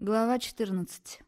Глава 14.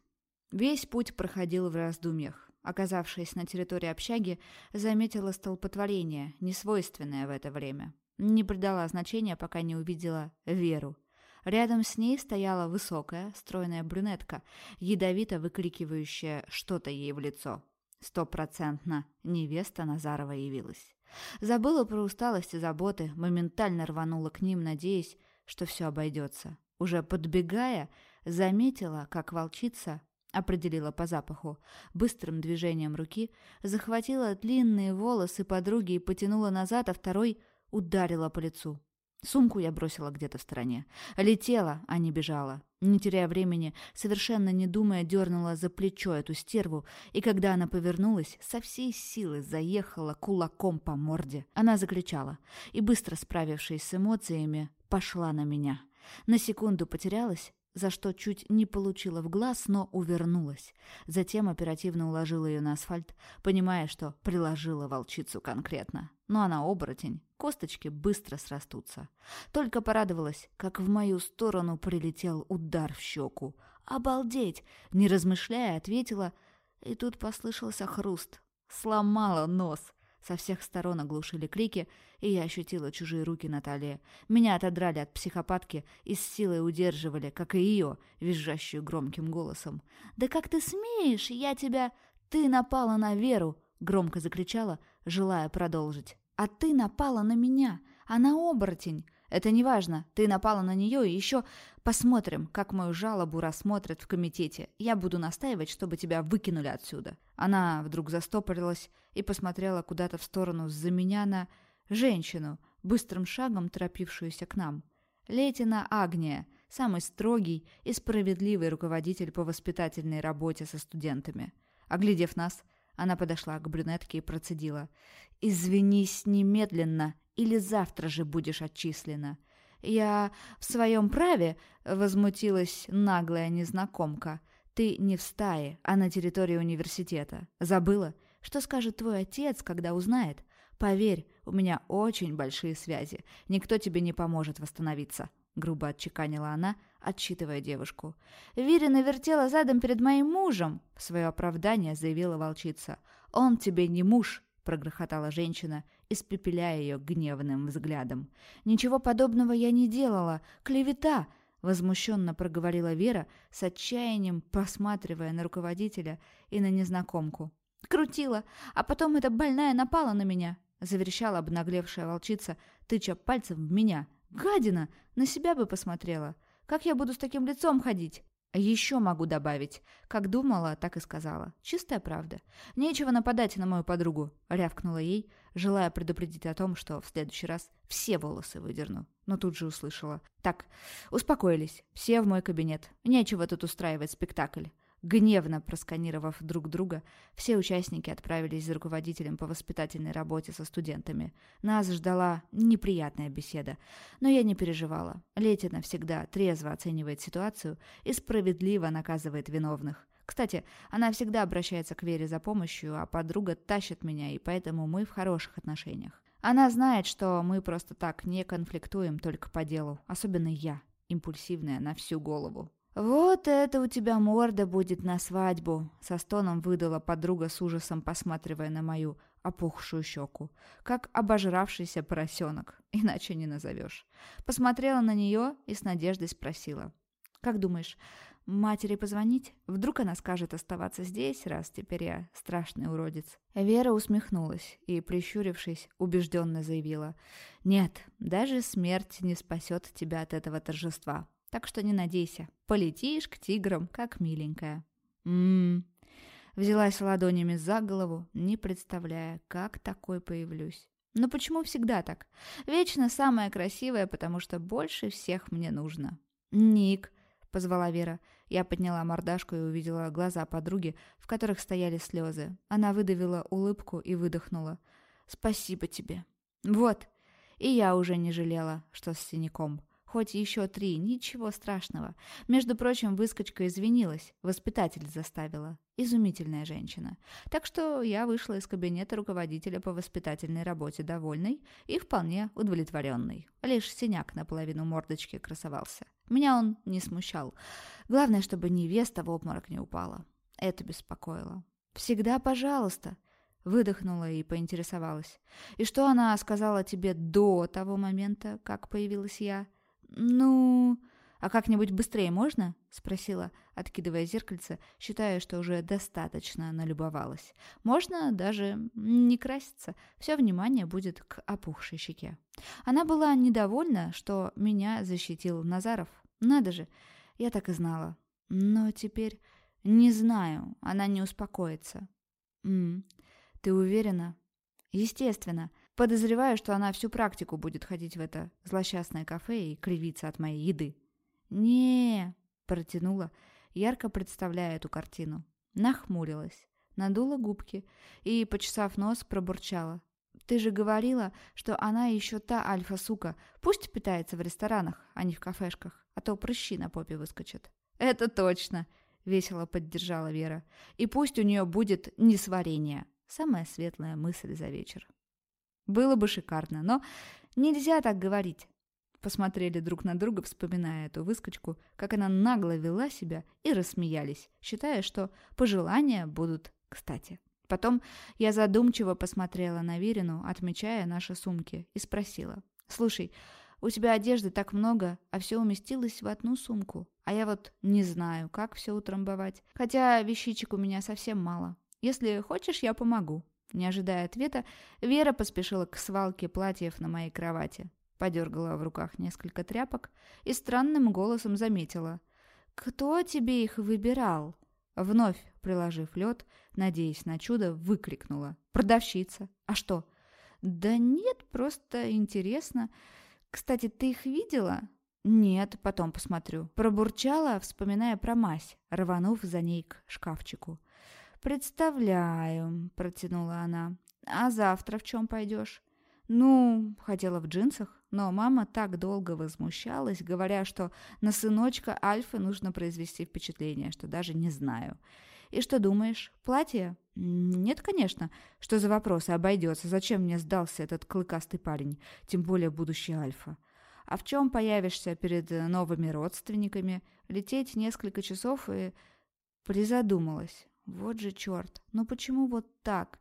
Весь путь проходил в раздумьях. Оказавшись на территории общаги, заметила столпотворение, несвойственное в это время. Не придала значения, пока не увидела Веру. Рядом с ней стояла высокая, стройная брюнетка, ядовито выкрикивающая что-то ей в лицо. Стопроцентно невеста Назарова явилась. Забыла про усталость и заботы, моментально рванула к ним, надеясь, что все обойдется. Уже подбегая, заметила, как волчица, определила по запаху, быстрым движением руки, захватила длинные волосы подруги и потянула назад, а второй ударила по лицу. Сумку я бросила где-то в стороне. Летела, а не бежала. Не теряя времени, совершенно не думая, дернула за плечо эту стерву, и когда она повернулась, со всей силы заехала кулаком по морде. Она закричала, и, быстро справившись с эмоциями, пошла на меня. На секунду потерялась, за что чуть не получила в глаз, но увернулась. Затем оперативно уложила ее на асфальт, понимая, что приложила волчицу конкретно. Но она оборотень, косточки быстро срастутся. Только порадовалась, как в мою сторону прилетел удар в щеку. «Обалдеть!» — не размышляя, ответила, и тут послышался хруст. Сломала нос. Со всех сторон оглушили крики, и я ощутила чужие руки на талии. Меня отодрали от психопатки и с силой удерживали, как и ее, визжащую громким голосом. «Да как ты смеешь? Я тебя... Ты напала на Веру!» — громко закричала, желая продолжить. «А ты напала на меня! Она оборотень! Это не важно, ты напала на нее, и еще посмотрим, как мою жалобу рассмотрят в комитете. Я буду настаивать, чтобы тебя выкинули отсюда». Она вдруг застопорилась и посмотрела куда-то в сторону за меня на женщину, быстрым шагом торопившуюся к нам. Летина Агния, самый строгий и справедливый руководитель по воспитательной работе со студентами. Оглядев нас, она подошла к брюнетке и процедила. «Извинись немедленно или завтра же будешь отчислена». «Я в своем праве», — возмутилась наглая незнакомка. «Ты не в стае, а на территории университета. Забыла? Что скажет твой отец, когда узнает? Поверь, у меня очень большие связи. Никто тебе не поможет восстановиться», — грубо отчеканила она, отчитывая девушку. «Вирина вертела задом перед моим мужем», — в свое оправдание заявила волчица. «Он тебе не муж», — прогрохотала женщина, испепеляя ее гневным взглядом. «Ничего подобного я не делала. Клевета!» — возмущенно проговорила Вера, с отчаянием посматривая на руководителя и на незнакомку. «Крутила, а потом эта больная напала на меня!» — заверещала обнаглевшая волчица, тыча пальцем в меня. «Гадина! На себя бы посмотрела! Как я буду с таким лицом ходить?» «Еще могу добавить. Как думала, так и сказала. Чистая правда. Нечего нападать на мою подругу», — рявкнула ей, желая предупредить о том, что в следующий раз все волосы выдерну. Но тут же услышала. «Так, успокоились. Все в мой кабинет. Нечего тут устраивать спектакль. Гневно просканировав друг друга, все участники отправились за руководителем по воспитательной работе со студентами. Нас ждала неприятная беседа, но я не переживала. Летина всегда трезво оценивает ситуацию и справедливо наказывает виновных. Кстати, она всегда обращается к Вере за помощью, а подруга тащит меня, и поэтому мы в хороших отношениях. Она знает, что мы просто так не конфликтуем только по делу, особенно я, импульсивная на всю голову. «Вот это у тебя морда будет на свадьбу!» Со стоном выдала подруга с ужасом, посматривая на мою опухшую щеку. Как обожравшийся поросенок, иначе не назовешь. Посмотрела на нее и с надеждой спросила. «Как думаешь, матери позвонить? Вдруг она скажет оставаться здесь, раз теперь я страшный уродец?» Вера усмехнулась и, прищурившись, убежденно заявила. «Нет, даже смерть не спасет тебя от этого торжества. Так что не надейся. Полетишь к тиграм, как миленькая. Ммм. Взялась ладонями за голову, не представляя, как такой появлюсь. Но почему всегда так? Вечно самая красивая, потому что больше всех мне нужно. «Ник», — позвала Вера. Я подняла мордашку и увидела глаза подруги, в которых стояли слезы. Она выдавила улыбку и выдохнула. «Спасибо тебе». «Вот». И я уже не жалела, что с синяком. Хоть еще три, ничего страшного. Между прочим, выскочка извинилась, воспитатель заставила. Изумительная женщина. Так что я вышла из кабинета руководителя по воспитательной работе довольной и вполне удовлетворенной. Лишь синяк наполовину мордочки красовался. Меня он не смущал. Главное, чтобы невеста в обморок не упала. Это беспокоило. «Всегда пожалуйста», — выдохнула и поинтересовалась. «И что она сказала тебе до того момента, как появилась я?» «Ну...» «А как-нибудь быстрее можно?» — спросила, откидывая зеркальце, считая, что уже достаточно налюбовалась. «Можно даже не краситься. Все внимание будет к опухшей щеке». Она была недовольна, что меня защитил Назаров. Надо же, я так и знала. Но теперь... Не знаю, она не успокоится. «М ты уверена?» «Естественно. Подозреваю, что она всю практику будет ходить в это злосчастное кафе и кривиться от моей еды. не протянула, ярко представляя эту картину. Нахмурилась, надула губки и, почесав нос, пробурчала. «Ты же говорила, что она еще та альфа-сука. Пусть питается в ресторанах, а не в кафешках, а то прыщи на попе выскочат». «Это точно!» — весело поддержала Вера. «И пусть у нее будет несварение». Самая светлая мысль за вечер. Было бы шикарно, но нельзя так говорить. Посмотрели друг на друга, вспоминая эту выскочку, как она нагло вела себя, и рассмеялись, считая, что пожелания будут кстати. Потом я задумчиво посмотрела на Верину, отмечая наши сумки, и спросила. «Слушай, у тебя одежды так много, а все уместилось в одну сумку. А я вот не знаю, как все утрамбовать. Хотя вещичек у меня совсем мало. Если хочешь, я помогу». Не ожидая ответа, Вера поспешила к свалке платьев на моей кровати. Подергала в руках несколько тряпок и странным голосом заметила. «Кто тебе их выбирал?» Вновь, приложив лед, надеясь на чудо, выкрикнула. «Продавщица! А что?» «Да нет, просто интересно. Кстати, ты их видела?» «Нет, потом посмотрю». Пробурчала, вспоминая про мазь, рванув за ней к шкафчику. «Представляю», — протянула она. «А завтра в чем пойдешь?» «Ну, хотела в джинсах, но мама так долго возмущалась, говоря, что на сыночка Альфы нужно произвести впечатление, что даже не знаю. И что думаешь, платье?» «Нет, конечно. Что за вопросы? Обойдется. Зачем мне сдался этот клыкастый парень? Тем более будущий Альфа. А в чем появишься перед новыми родственниками? Лететь несколько часов и...» Призадумалась. Вот же черт, ну почему вот так?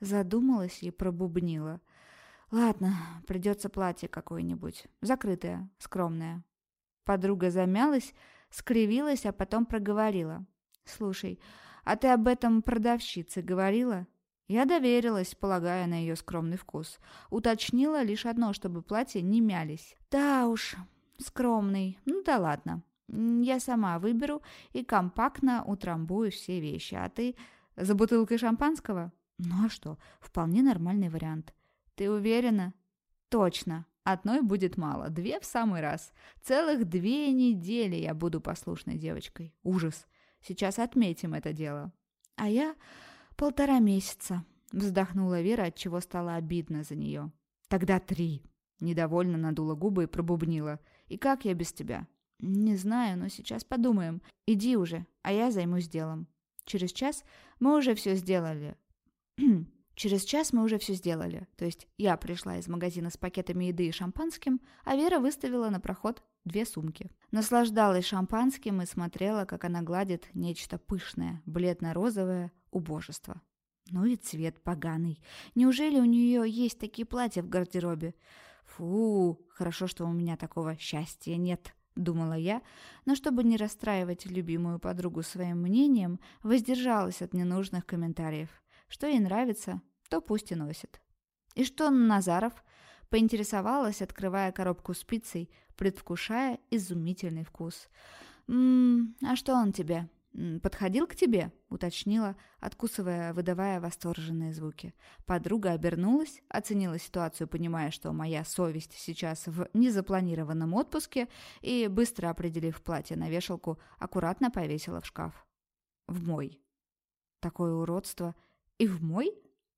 Задумалась и пробубнила. Ладно, придется платье какое-нибудь. Закрытое, скромное. Подруга замялась, скривилась, а потом проговорила. «Слушай, а ты об этом продавщице говорила?» Я доверилась, полагая на ее скромный вкус. Уточнила лишь одно, чтобы платья не мялись. «Да уж, скромный. Ну да ладно. Я сама выберу и компактно утрамбую все вещи. А ты за бутылкой шампанского? Ну а что, вполне нормальный вариант. Ты уверена? Точно. Одной будет мало, две в самый раз. Целых две недели я буду послушной девочкой. Ужас. Сейчас отметим это дело. А я полтора месяца. Вздохнула Вера, от чего стало обидно за нее. Тогда три. Недовольно надула губы и пробубнила. И как я без тебя? «Не знаю, но сейчас подумаем. Иди уже, а я займусь делом. Через час мы уже все сделали». Через час мы уже все сделали. То есть я пришла из магазина с пакетами еды и шампанским, а Вера выставила на проход две сумки. Наслаждалась шампанским и смотрела, как она гладит нечто пышное, бледно-розовое убожество. Ну и цвет поганый. Неужели у нее есть такие платья в гардеробе? Фу, хорошо, что у меня такого счастья нет. — думала я, но чтобы не расстраивать любимую подругу своим мнением, воздержалась от ненужных комментариев. Что ей нравится, то пусть и носит. «И что Назаров?» — поинтересовалась, открывая коробку с пиццей, предвкушая изумительный вкус. «Ммм, а что он тебе?» «Подходил к тебе?» — уточнила, откусывая, выдавая восторженные звуки. Подруга обернулась, оценила ситуацию, понимая, что моя совесть сейчас в незапланированном отпуске, и, быстро определив платье на вешалку, аккуратно повесила в шкаф. В мой. Такое уродство. И в мой?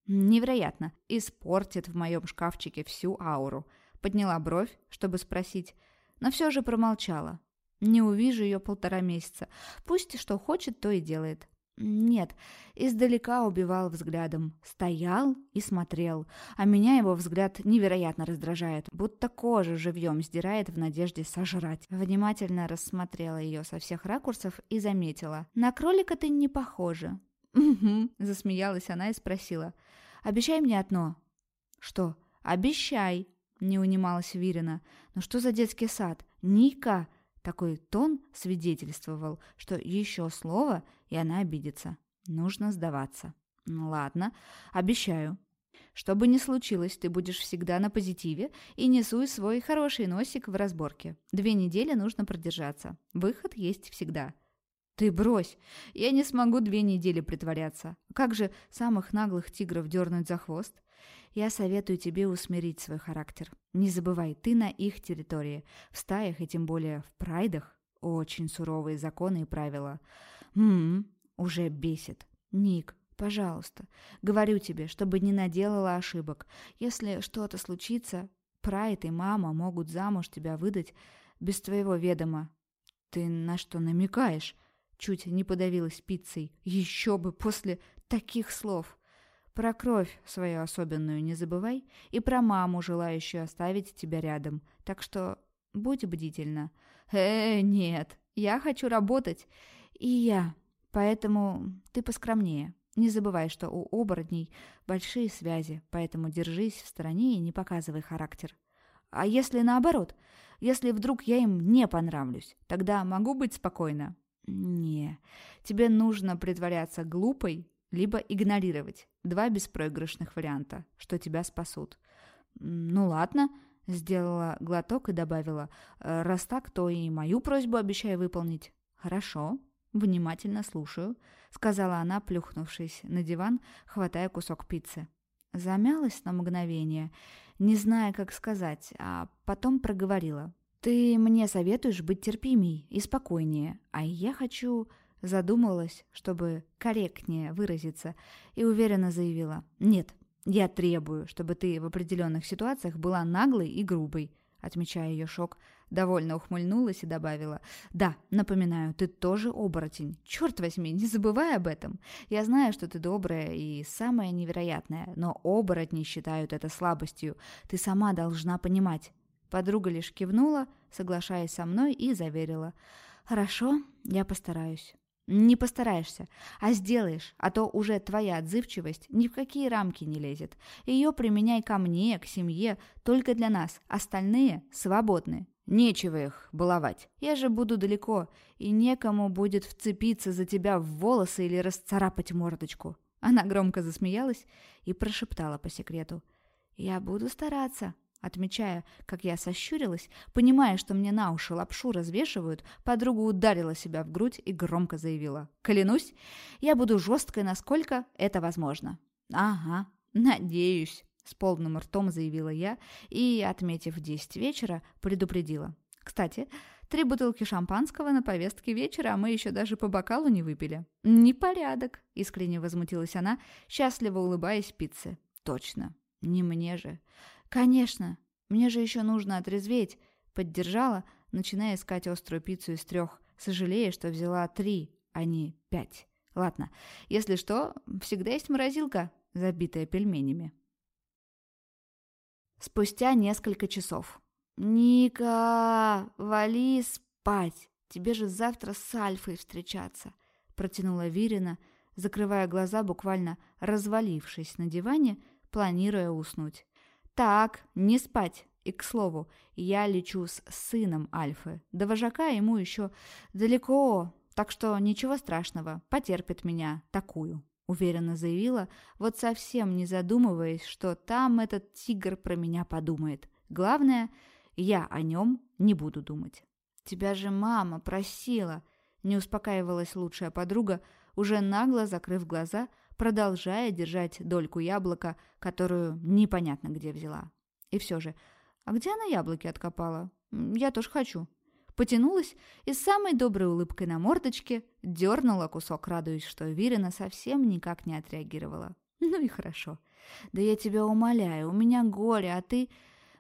Невероятно. Испортит в моем шкафчике всю ауру. Подняла бровь, чтобы спросить, но все же промолчала. Не увижу ее полтора месяца. Пусть что хочет, то и делает. Нет, издалека убивал взглядом. Стоял и смотрел. А меня его взгляд невероятно раздражает, будто кожу живьем сдирает в надежде сожрать. Внимательно рассмотрела ее со всех ракурсов и заметила. «На кролика ты не похожа». «Угу», — засмеялась она и спросила. «Обещай мне одно». «Что?» «Обещай», — не унималась Вирина. «Ну что за детский сад? Ника!» Такой тон свидетельствовал, что еще слово, и она обидится. Нужно сдаваться. Ну ладно, обещаю. Что бы ни случилось, ты будешь всегда на позитиве и несуй свой хороший носик в разборке. Две недели нужно продержаться. Выход есть всегда. Ты брось! Я не смогу две недели притворяться. Как же самых наглых тигров дернуть за хвост? Я советую тебе усмирить свой характер. Не забывай, ты на их территории. В стаях и тем более в прайдах очень суровые законы и правила. Ммм, уже бесит. Ник, пожалуйста, говорю тебе, чтобы не наделала ошибок. Если что-то случится, прайд и мама могут замуж тебя выдать без твоего ведома. Ты на что намекаешь? Чуть не подавилась пиццей. Еще бы после таких слов. Про кровь свою особенную не забывай и про маму, желающую оставить тебя рядом. Так что будь бдительна. Э, нет, я хочу работать. И я. Поэтому ты поскромнее. Не забывай, что у оборотней большие связи, поэтому держись в стороне и не показывай характер. А если наоборот? Если вдруг я им не понравлюсь, тогда могу быть спокойна? Не, тебе нужно притворяться глупой либо игнорировать. Два беспроигрышных варианта, что тебя спасут. Ну ладно, сделала глоток и добавила. «Э, раз так, то и мою просьбу обещаю выполнить. Хорошо, внимательно слушаю, сказала она, плюхнувшись на диван, хватая кусок пиццы. Замялась на мгновение, не зная, как сказать, а потом проговорила. «Ты мне советуешь быть терпимей и спокойнее, а я хочу...» Задумалась, чтобы корректнее выразиться, и уверенно заявила. «Нет, я требую, чтобы ты в определенных ситуациях была наглой и грубой». Отмечая ее шок, довольно ухмыльнулась и добавила. «Да, напоминаю, ты тоже оборотень. Черт возьми, не забывай об этом. Я знаю, что ты добрая и самая невероятная, но оборотни считают это слабостью. Ты сама должна понимать». Подруга лишь кивнула, соглашаясь со мной, и заверила. «Хорошо, я постараюсь». Не постараешься, а сделаешь, а то уже твоя отзывчивость ни в какие рамки не лезет. Ее применяй ко мне, к семье, только для нас, остальные свободны. Нечего их баловать. Я же буду далеко, и некому будет вцепиться за тебя в волосы или расцарапать мордочку. Она громко засмеялась и прошептала по секрету. «Я буду стараться». Отмечая, как я сощурилась, понимая, что мне на уши лапшу развешивают, подруга ударила себя в грудь и громко заявила. «Клянусь, я буду жесткой, насколько это возможно». «Ага, надеюсь», — с полным ртом заявила я и, отметив десять вечера, предупредила. «Кстати, три бутылки шампанского на повестке вечера, а мы еще даже по бокалу не выпили». «Непорядок», — искренне возмутилась она, счастливо улыбаясь пицце. «Точно, не мне же». «Конечно, мне же еще нужно отрезветь», — поддержала, начиная искать острую пиццу из трех, сожалея, что взяла три, а не пять. Ладно, если что, всегда есть морозилка, забитая пельменями. Спустя несколько часов. «Ника, вали спать! Тебе же завтра с Альфой встречаться!» Протянула Вирина, закрывая глаза, буквально развалившись на диване, планируя уснуть. «Так, не спать. И, к слову, я лечу с сыном Альфы. До вожака ему еще далеко, так что ничего страшного, потерпит меня такую». Уверенно заявила, вот совсем не задумываясь, что там этот тигр про меня подумает. Главное, я о нем не буду думать. «Тебя же мама просила!» Не успокаивалась лучшая подруга, уже нагло закрыв глаза – продолжая держать дольку яблока, которую непонятно где взяла. И все же, а где она яблоки откопала? Я тоже хочу. Потянулась и с самой доброй улыбкой на мордочке дернула кусок, радуясь, что Вирина совсем никак не отреагировала. Ну и хорошо. Да я тебя умоляю, у меня горе, а ты...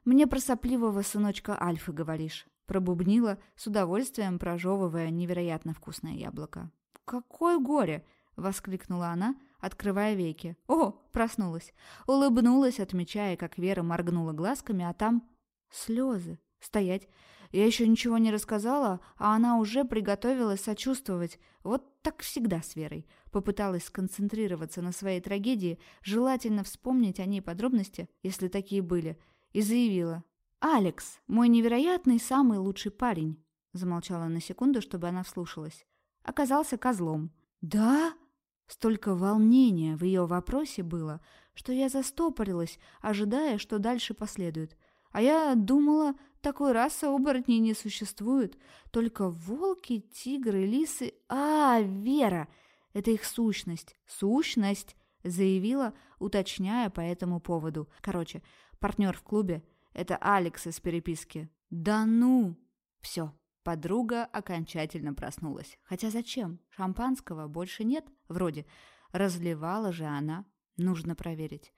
Мне про сопливого сыночка Альфы говоришь. Пробубнила, с удовольствием прожевывая невероятно вкусное яблоко. «Какое горе!» — воскликнула она, открывая веки. «О, проснулась!» Улыбнулась, отмечая, как Вера моргнула глазками, а там слезы. «Стоять! Я еще ничего не рассказала, а она уже приготовилась сочувствовать. Вот так всегда с Верой. Попыталась сконцентрироваться на своей трагедии, желательно вспомнить о ней подробности, если такие были, и заявила. «Алекс, мой невероятный самый лучший парень», замолчала на секунду, чтобы она вслушалась. Оказался козлом. «Да?» Столько волнения в ее вопросе было, что я застопорилась, ожидая, что дальше последует. А я думала, такой расы оборотней не существует. Только волки, тигры, лисы... А, Вера! Это их сущность. Сущность! Заявила, уточняя по этому поводу. Короче, партнер в клубе — это Алекс из переписки. Да ну! Все, подруга окончательно проснулась. Хотя зачем? Шампанского больше нет, вроде. Разливала же она. Нужно проверить.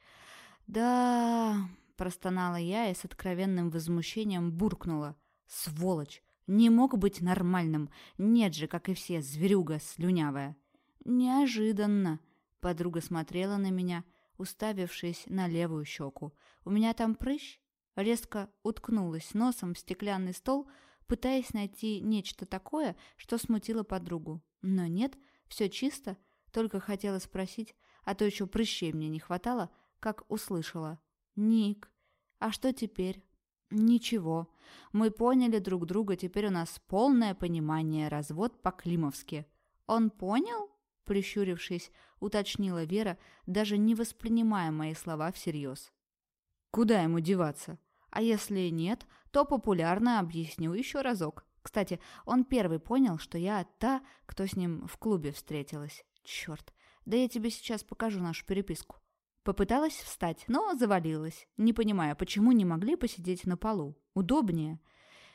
Да, Простонала я и с откровенным возмущением буркнула. «Сволочь! Не мог быть нормальным! Нет же, как и все, зверюга слюнявая!» «Неожиданно!» Подруга смотрела на меня, уставившись на левую щеку. «У меня там прыщ?» Резко уткнулась носом в стеклянный стол, пытаясь найти нечто такое, что смутило подругу. Но нет, все чисто, только хотела спросить, а то еще прыщей мне не хватало, как услышала. «Ник, а что теперь?» «Ничего. Мы поняли друг друга, теперь у нас полное понимание, развод по-климовски». «Он понял?» Прищурившись, уточнила Вера, даже не воспринимая мои слова всерьез. «Куда ему деваться? А если нет, то популярно объясню еще разок. Кстати, он первый понял, что я та, кто с ним в клубе встретилась. Черт, да я тебе сейчас покажу нашу переписку». Попыталась встать, но завалилась, не понимая, почему не могли посидеть на полу. Удобнее.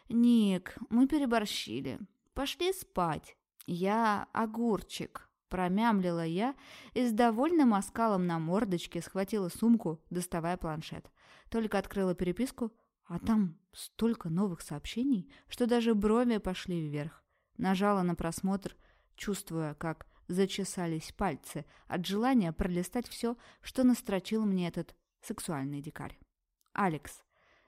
«Ник, мы переборщили. Пошли спать. Я огурчик», — промямлила я и с довольным оскалом на мордочке схватила сумку, доставая планшет. Только открыла переписку, а там столько новых сообщений, что даже брови пошли вверх. Нажала на просмотр, чувствуя, как зачесались пальцы от желания пролистать все, что настрочил мне этот сексуальный дикарь. «Алекс,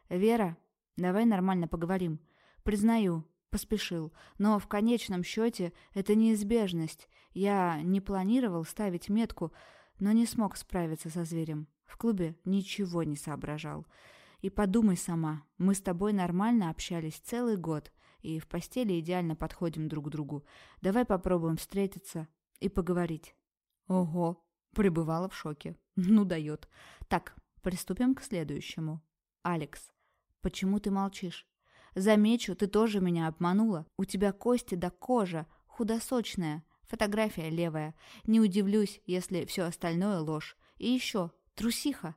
Вера, давай нормально поговорим. Признаю, поспешил, но в конечном счете это неизбежность. Я не планировал ставить метку, но не смог справиться со зверем. В клубе ничего не соображал. И подумай сама, мы с тобой нормально общались целый год, и в постели идеально подходим друг к другу. Давай попробуем встретиться, и поговорить. Ого, пребывала в шоке. Ну дает. Так, приступим к следующему. Алекс, почему ты молчишь? Замечу, ты тоже меня обманула. У тебя кости до кожи, худосочная, фотография левая. Не удивлюсь, если все остальное ложь. И еще, трусиха.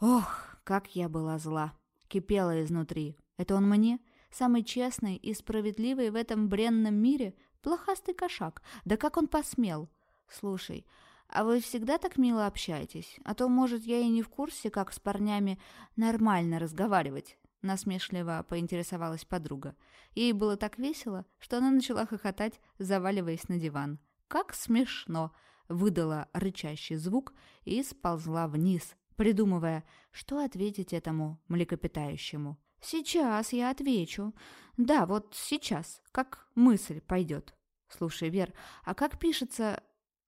Ох, как я была зла. Кипела изнутри. Это он мне? Самый честный и справедливый в этом бренном мире? Плохастый кошак. Да как он посмел? Слушай, а вы всегда так мило общаетесь? А то, может, я и не в курсе, как с парнями нормально разговаривать. Насмешливо поинтересовалась подруга. Ей было так весело, что она начала хохотать, заваливаясь на диван. «Как смешно!» — выдала рычащий звук и сползла вниз, придумывая, что ответить этому млекопитающему. «Сейчас я отвечу. Да, вот сейчас, как мысль пойдет. Слушай, Вер, а как пишется...»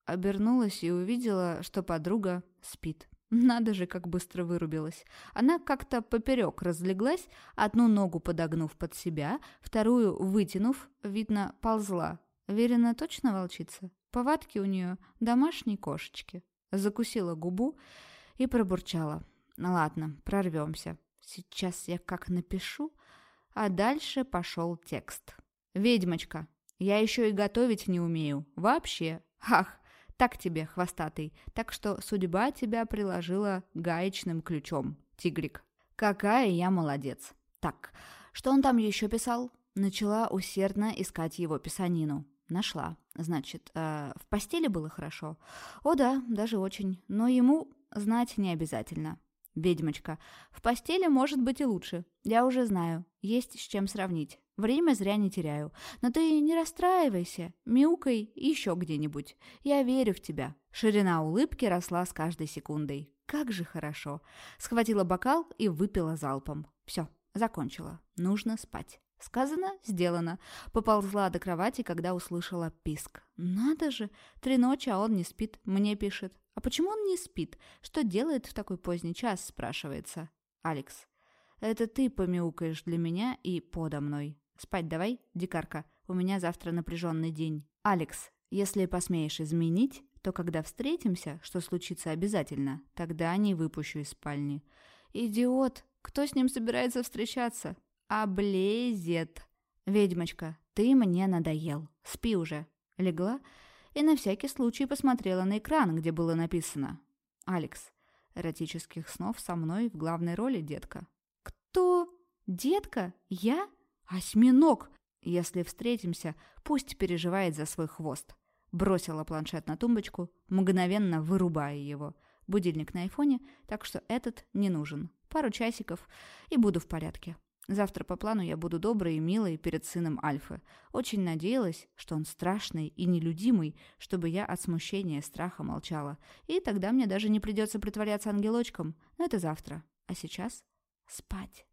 Обернулась и увидела, что подруга спит. Надо же, как быстро вырубилась. Она как-то поперек разлеглась, одну ногу подогнув под себя, вторую вытянув, видно, ползла. Верена точно волчица? Повадки у нее домашней кошечки. Закусила губу и пробурчала. Ладно, прорвемся. Сейчас я как напишу, а дальше пошел текст. «Ведьмочка, я еще и готовить не умею. Вообще. Ах, так тебе, хвостатый. Так что судьба тебя приложила гаечным ключом, тигрик. Какая я молодец. Так, что он там еще писал? Начала усердно искать его писанину. Нашла. Значит, э, в постели было хорошо? О да, даже очень. Но ему знать не обязательно. «Ведьмочка, в постели может быть и лучше. Я уже знаю. Есть с чем сравнить. Время зря не теряю. Но ты не расстраивайся, мяукай еще где-нибудь. Я верю в тебя». Ширина улыбки росла с каждой секундой. Как же хорошо. Схватила бокал и выпила залпом. Все, закончила. Нужно спать. Сказано, сделано. Поползла до кровати, когда услышала писк. Надо же, три ночи, а он не спит, мне пишет. А почему он не спит? Что делает в такой поздний час, спрашивается. Алекс. Это ты помяукаешь для меня и подо мной. Спать давай, дикарка. У меня завтра напряженный день. Алекс, если посмеешь изменить, то когда встретимся, что случится обязательно, тогда не выпущу из спальни. Идиот! Кто с ним собирается встречаться? Облезет. Ведьмочка, ты мне надоел. Спи уже. Легла и на всякий случай посмотрела на экран, где было написано «Алекс, эротических снов со мной в главной роли, детка». «Кто? Детка? Я? Осьминог? Если встретимся, пусть переживает за свой хвост». Бросила планшет на тумбочку, мгновенно вырубая его. Будильник на айфоне, так что этот не нужен. Пару часиков, и буду в порядке. Завтра по плану я буду доброй и милой перед сыном Альфы. Очень надеялась, что он страшный и нелюдимый, чтобы я от смущения и страха молчала. И тогда мне даже не придется притворяться ангелочком. Но это завтра. А сейчас спать.